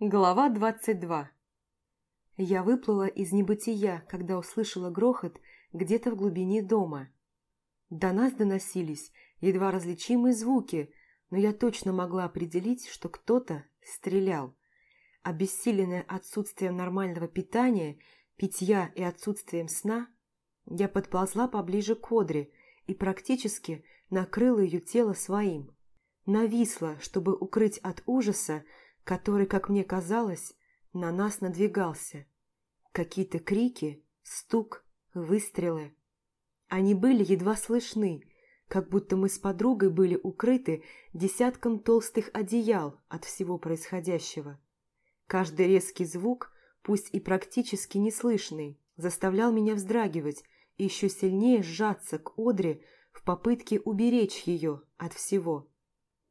Глава 22 Я выплыла из небытия, когда услышала грохот где-то в глубине дома. До нас доносились едва различимые звуки, но я точно могла определить, что кто-то стрелял. Обессиленная отсутствием нормального питания, питья и отсутствием сна, я подползла поближе к Одре и практически накрыла ее тело своим. Нависла, чтобы укрыть от ужаса, который, как мне казалось, на нас надвигался. Какие-то крики, стук, выстрелы. Они были едва слышны, как будто мы с подругой были укрыты десятком толстых одеял от всего происходящего. Каждый резкий звук, пусть и практически неслышный, заставлял меня вздрагивать и еще сильнее сжаться к Одре в попытке уберечь ее от всего.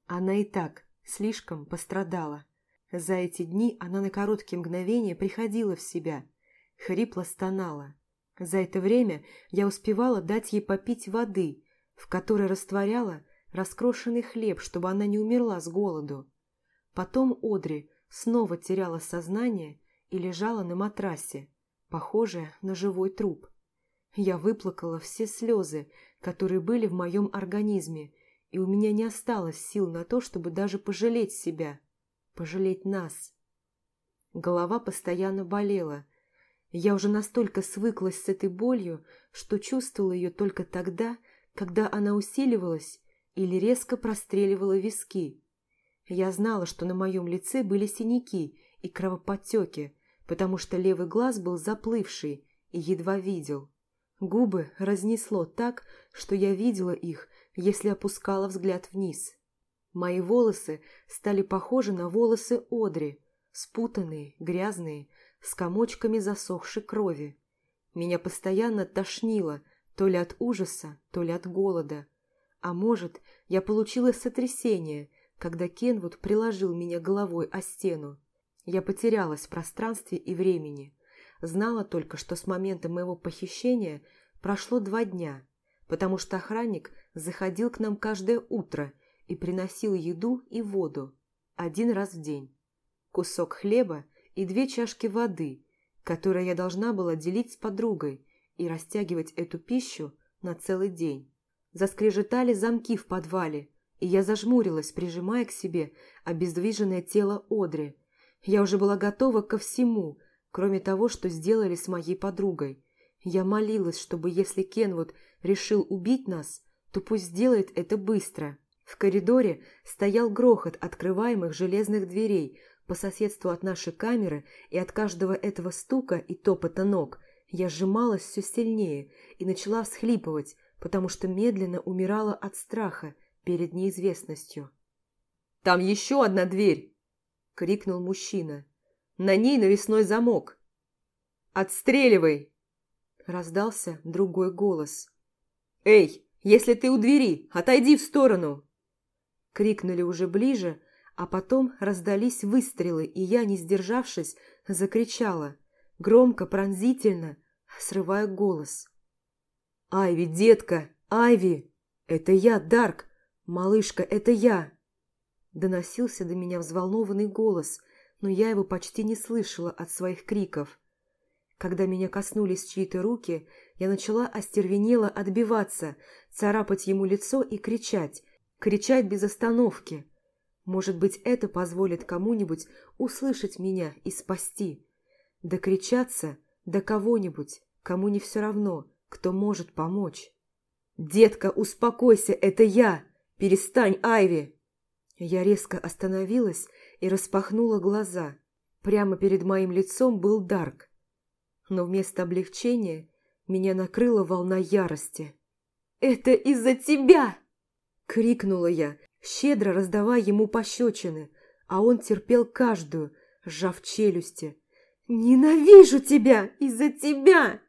Она и так слишком пострадала. За эти дни она на короткие мгновения приходила в себя, хрипло стонала. За это время я успевала дать ей попить воды, в которой растворяла раскрошенный хлеб, чтобы она не умерла с голоду. Потом Одри снова теряла сознание и лежала на матрасе, похожая на живой труп. Я выплакала все слезы, которые были в моем организме, и у меня не осталось сил на то, чтобы даже пожалеть себя – пожалеть нас. Голова постоянно болела. Я уже настолько свыклась с этой болью, что чувствовала ее только тогда, когда она усиливалась или резко простреливала виски. Я знала, что на моем лице были синяки и кровоподтеки, потому что левый глаз был заплывший и едва видел. Губы разнесло так, что я видела их, если опускала взгляд вниз. Мои волосы стали похожи на волосы Одри, спутанные, грязные, с комочками засохшей крови. Меня постоянно тошнило то ли от ужаса, то ли от голода. А может, я получила сотрясение, когда Кенвуд приложил меня головой о стену. Я потерялась в пространстве и времени. Знала только, что с момента моего похищения прошло два дня, потому что охранник заходил к нам каждое утро – и приносил еду и воду один раз в день. Кусок хлеба и две чашки воды, которые я должна была делить с подругой и растягивать эту пищу на целый день. Заскрежетали замки в подвале, и я зажмурилась, прижимая к себе обездвиженное тело Одри. Я уже была готова ко всему, кроме того, что сделали с моей подругой. Я молилась, чтобы если Кенвуд решил убить нас, то пусть сделает это быстро. В коридоре стоял грохот открываемых железных дверей по соседству от нашей камеры, и от каждого этого стука и топота ног я сжималась все сильнее и начала всхлипывать, потому что медленно умирала от страха перед неизвестностью. «Там еще одна дверь!» — крикнул мужчина. «На ней навесной замок!» «Отстреливай!» — раздался другой голос. «Эй, если ты у двери, отойди в сторону!» Крикнули уже ближе, а потом раздались выстрелы, и я, не сдержавшись, закричала, громко, пронзительно, срывая голос. «Айви, детка! Айви! Это я, Дарк! Малышка, это я!» Доносился до меня взволнованный голос, но я его почти не слышала от своих криков. Когда меня коснулись чьи-то руки, я начала остервенело отбиваться, царапать ему лицо и кричать, кричать без остановки. Может быть, это позволит кому-нибудь услышать меня и спасти. Докричаться до кого-нибудь, кому не все равно, кто может помочь. «Детка, успокойся, это я! Перестань, Айви!» Я резко остановилась и распахнула глаза. Прямо перед моим лицом был Дарк. Но вместо облегчения меня накрыла волна ярости. «Это из-за тебя!» Крикнула я, щедро раздавая ему пощечины, а он терпел каждую, сжав челюсти. «Ненавижу тебя из-за тебя!»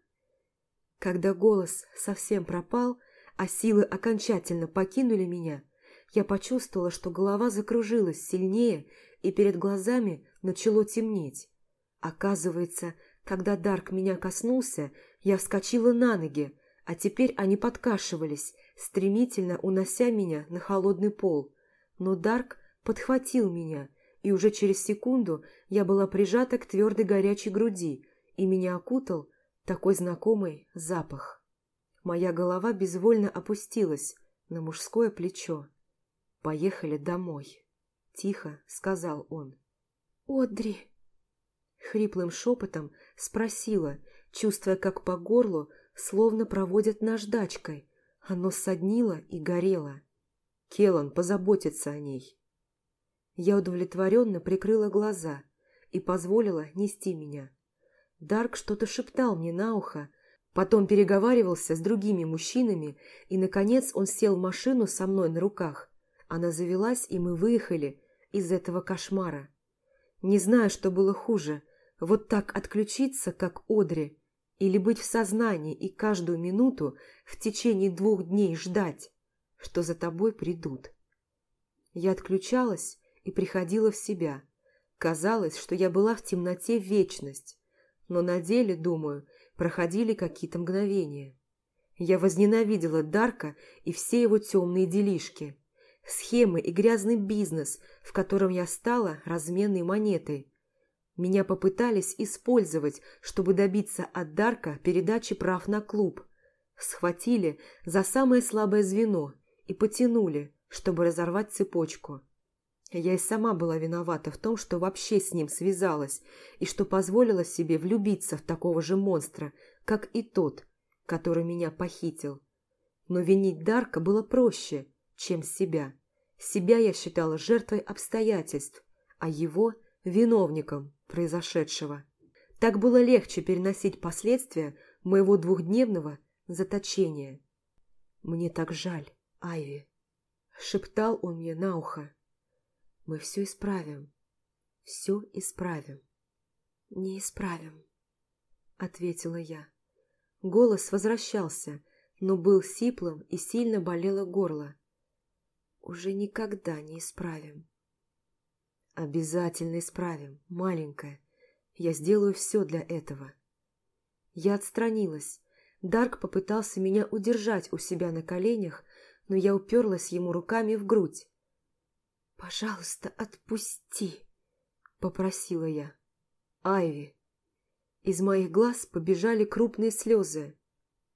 Когда голос совсем пропал, а силы окончательно покинули меня, я почувствовала, что голова закружилась сильнее, и перед глазами начало темнеть. Оказывается, когда Дарк меня коснулся, я вскочила на ноги, а теперь они подкашивались, стремительно унося меня на холодный пол. Но Дарк подхватил меня, и уже через секунду я была прижата к твердой горячей груди, и меня окутал такой знакомый запах. Моя голова безвольно опустилась на мужское плечо. «Поехали домой», — тихо сказал он. «Одри!» Хриплым шепотом спросила, чувствуя, как по горлу словно проводят наждачкой. Оно соднило и горело. Келан позаботится о ней. Я удовлетворенно прикрыла глаза и позволила нести меня. Дарк что-то шептал мне на ухо, потом переговаривался с другими мужчинами, и, наконец, он сел в машину со мной на руках. Она завелась, и мы выехали из этого кошмара. Не знаю, что было хуже, вот так отключиться, как Одри, или быть в сознании и каждую минуту в течение двух дней ждать, что за тобой придут. Я отключалась и приходила в себя. Казалось, что я была в темноте вечность, но на деле, думаю, проходили какие-то мгновения. Я возненавидела Дарка и все его темные делишки, схемы и грязный бизнес, в котором я стала разменной монетой. Меня попытались использовать, чтобы добиться от Дарка передачи прав на клуб. Схватили за самое слабое звено и потянули, чтобы разорвать цепочку. Я и сама была виновата в том, что вообще с ним связалась и что позволила себе влюбиться в такого же монстра, как и тот, который меня похитил. Но винить Дарка было проще, чем себя. Себя я считала жертвой обстоятельств, а его – виновником произошедшего. Так было легче переносить последствия моего двухдневного заточения. «Мне так жаль, Айви», – шептал он мне на ухо. Мы все исправим. Все исправим. Не исправим, ответила я. Голос возвращался, но был сиплым и сильно болело горло. Уже никогда не исправим. Обязательно исправим, маленькая. Я сделаю все для этого. Я отстранилась. Дарк попытался меня удержать у себя на коленях, но я уперлась ему руками в грудь. «Пожалуйста, отпусти!» – попросила я. «Айви!» Из моих глаз побежали крупные слезы.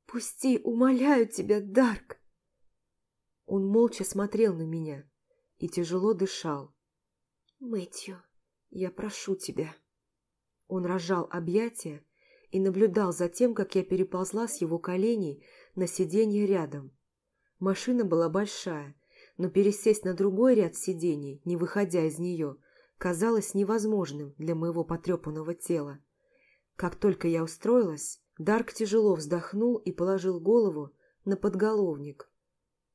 «Пусти, умоляю тебя, Дарк!» Он молча смотрел на меня и тяжело дышал. «Мэтью, я прошу тебя». Он разжал объятия и наблюдал за тем, как я переползла с его коленей на сиденье рядом. Машина была большая, но пересесть на другой ряд сидений, не выходя из нее, казалось невозможным для моего потрепанного тела. Как только я устроилась, Дарк тяжело вздохнул и положил голову на подголовник.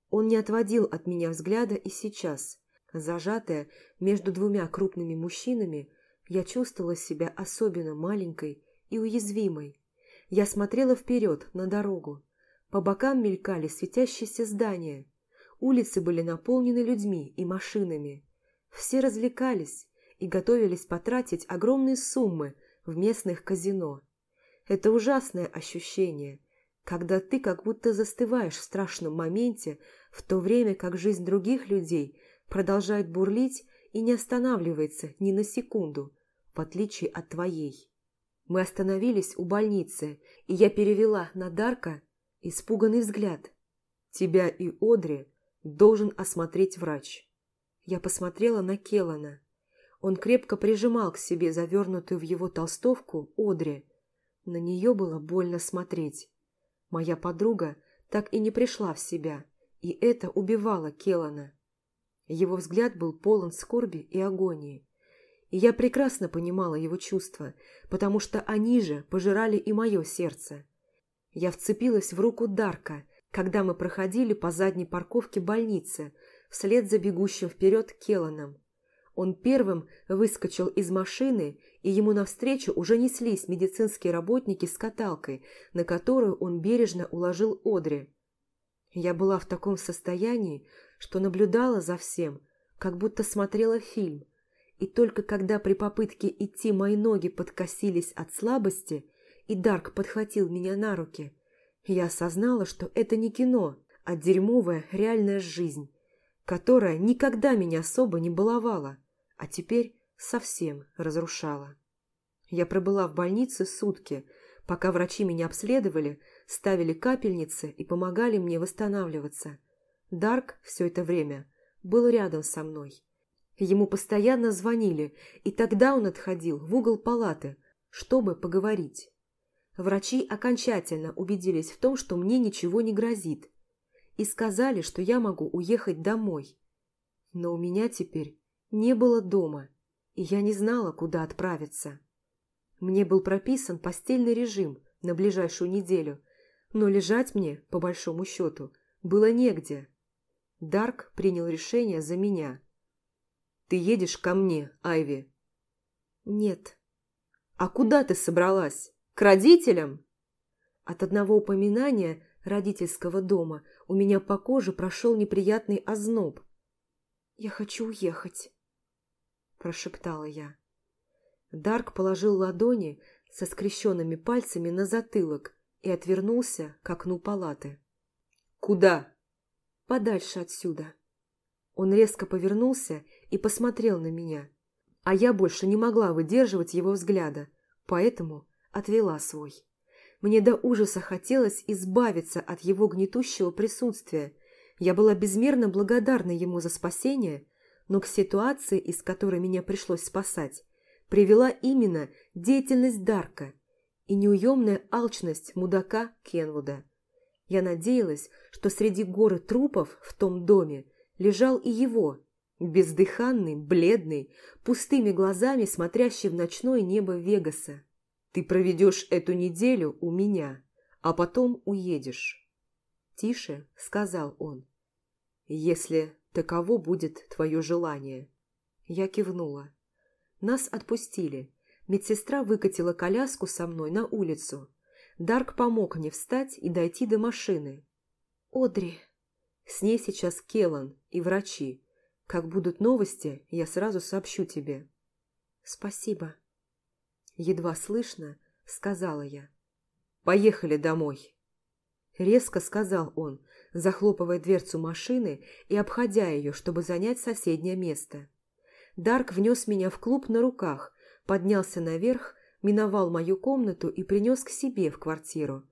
Он не отводил от меня взгляда и сейчас, зажатая между двумя крупными мужчинами, я чувствовала себя особенно маленькой и уязвимой. Я смотрела вперед, на дорогу. По бокам мелькали светящиеся здания – Улицы были наполнены людьми и машинами. Все развлекались и готовились потратить огромные суммы в местных казино. Это ужасное ощущение, когда ты как будто застываешь в страшном моменте, в то время как жизнь других людей продолжает бурлить и не останавливается ни на секунду, в отличие от твоей. Мы остановились у больницы, и я перевела на Дарка испуганный взгляд. Тебя и Одри должен осмотреть врач. Я посмотрела на Келлана. Он крепко прижимал к себе завернутую в его толстовку Одри. На нее было больно смотреть. Моя подруга так и не пришла в себя, и это убивало Келлана. Его взгляд был полон скорби и агонии. И я прекрасно понимала его чувства, потому что они же пожирали и мое сердце. Я вцепилась в руку Дарка – когда мы проходили по задней парковке больницы, вслед за бегущим вперед Келланом. Он первым выскочил из машины, и ему навстречу уже неслись медицинские работники с каталкой, на которую он бережно уложил Одри. Я была в таком состоянии, что наблюдала за всем, как будто смотрела фильм, и только когда при попытке идти мои ноги подкосились от слабости, и Дарк подхватил меня на руки, я осознала, что это не кино, а дерьмовая реальная жизнь, которая никогда меня особо не баловала, а теперь совсем разрушало. Я пробыла в больнице сутки, пока врачи меня обследовали, ставили капельницы и помогали мне восстанавливаться. Дарк все это время был рядом со мной. Ему постоянно звонили, и тогда он отходил в угол палаты, чтобы поговорить. Врачи окончательно убедились в том, что мне ничего не грозит, и сказали, что я могу уехать домой. Но у меня теперь не было дома, и я не знала, куда отправиться. Мне был прописан постельный режим на ближайшую неделю, но лежать мне, по большому счету, было негде. Дарк принял решение за меня. «Ты едешь ко мне, Айви?» «Нет». «А куда ты собралась? К родителям?» От одного упоминания родительского дома у меня по коже прошел неприятный озноб. «Я хочу уехать», – прошептала я. Дарк положил ладони со скрещенными пальцами на затылок и отвернулся к окну палаты. «Куда?» «Подальше отсюда». Он резко повернулся и посмотрел на меня, а я больше не могла выдерживать его взгляда, поэтому отвела свой. Мне до ужаса хотелось избавиться от его гнетущего присутствия. Я была безмерно благодарна ему за спасение, но к ситуации, из которой меня пришлось спасать, привела именно деятельность Дарка и неуемная алчность мудака Кенвуда. Я надеялась, что среди горы трупов в том доме лежал и его, бездыханный, бледный, пустыми глазами смотрящий в ночное небо Вегаса. «Ты проведешь эту неделю у меня, а потом уедешь», – тише сказал он. «Если таково будет твое желание». Я кивнула. Нас отпустили. Медсестра выкатила коляску со мной на улицу. Дарк помог мне встать и дойти до машины. «Одри!» С ней сейчас Келан и врачи. Как будут новости, я сразу сообщу тебе. Спасибо. Едва слышно, сказала я. Поехали домой. Резко сказал он, захлопывая дверцу машины и обходя ее, чтобы занять соседнее место. Дарк внес меня в клуб на руках, поднялся наверх, миновал мою комнату и принес к себе в квартиру.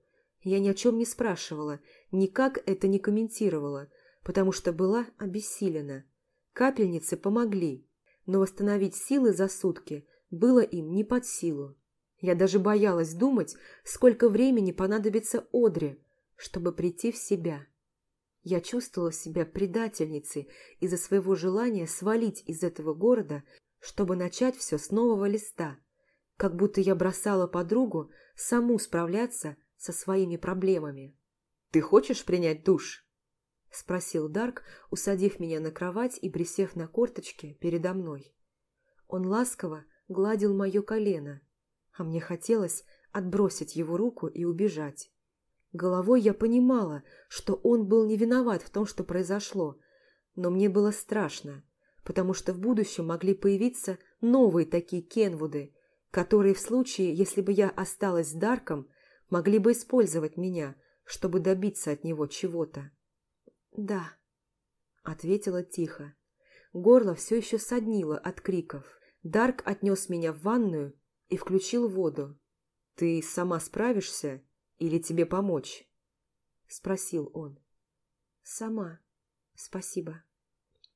Я ни о чем не спрашивала, никак это не комментировала, потому что была обессилена. Капельницы помогли, но восстановить силы за сутки было им не под силу. Я даже боялась думать, сколько времени понадобится Одре, чтобы прийти в себя. Я чувствовала себя предательницей из-за своего желания свалить из этого города, чтобы начать все с нового листа, как будто я бросала подругу саму справляться со своими проблемами. «Ты хочешь принять душ?» – спросил Дарк, усадив меня на кровать и присев на корточки передо мной. Он ласково гладил мое колено, а мне хотелось отбросить его руку и убежать. Головой я понимала, что он был не виноват в том, что произошло, но мне было страшно, потому что в будущем могли появиться новые такие Кенвуды, которые в случае, если бы я осталась с Дарком, могли бы использовать меня, чтобы добиться от него чего-то. «Да», — ответила тихо. Горло все еще соднило от криков. Дарк отнес меня в ванную и включил воду. «Ты сама справишься?» Или тебе помочь?» – спросил он. «Сама. Спасибо».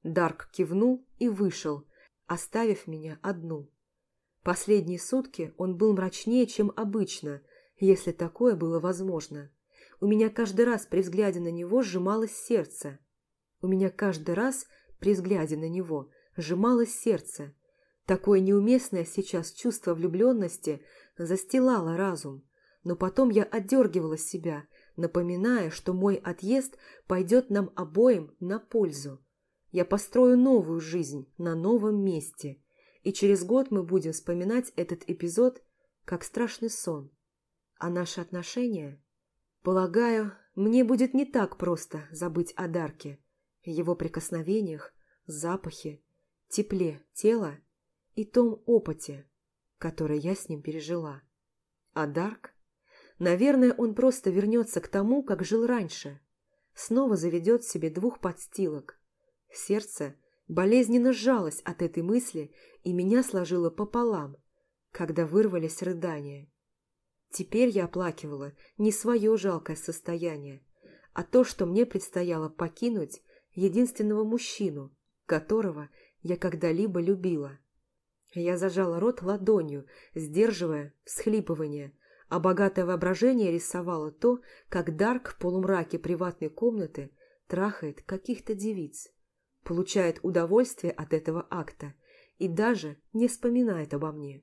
Дарк кивнул и вышел, оставив меня одну. Последние сутки он был мрачнее, чем обычно, если такое было возможно. У меня каждый раз при взгляде на него сжималось сердце. У меня каждый раз при взгляде на него сжималось сердце. Такое неуместное сейчас чувство влюбленности застилало разум но потом я отдергивала себя, напоминая, что мой отъезд пойдет нам обоим на пользу. Я построю новую жизнь на новом месте, и через год мы будем вспоминать этот эпизод как страшный сон. А наши отношения? Полагаю, мне будет не так просто забыть о Дарке, его прикосновениях, запахе, тепле тела и том опыте, который я с ним пережила. А Дарк? Наверное, он просто вернется к тому, как жил раньше. Снова заведет себе двух подстилок. Сердце болезненно сжалась от этой мысли и меня сложило пополам, когда вырвались рыдания. Теперь я оплакивала не свое жалкое состояние, а то, что мне предстояло покинуть единственного мужчину, которого я когда-либо любила. Я зажала рот ладонью, сдерживая всхлипывание, а богатое воображение рисовало то, как Дарк в полумраке приватной комнаты трахает каких-то девиц, получает удовольствие от этого акта и даже не вспоминает обо мне.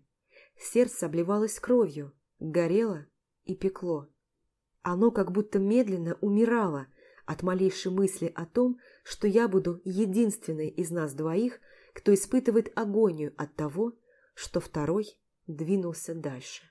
Сердце обливалось кровью, горело и пекло. Оно как будто медленно умирало от малейшей мысли о том, что я буду единственной из нас двоих, кто испытывает агонию от того, что второй двинулся дальше.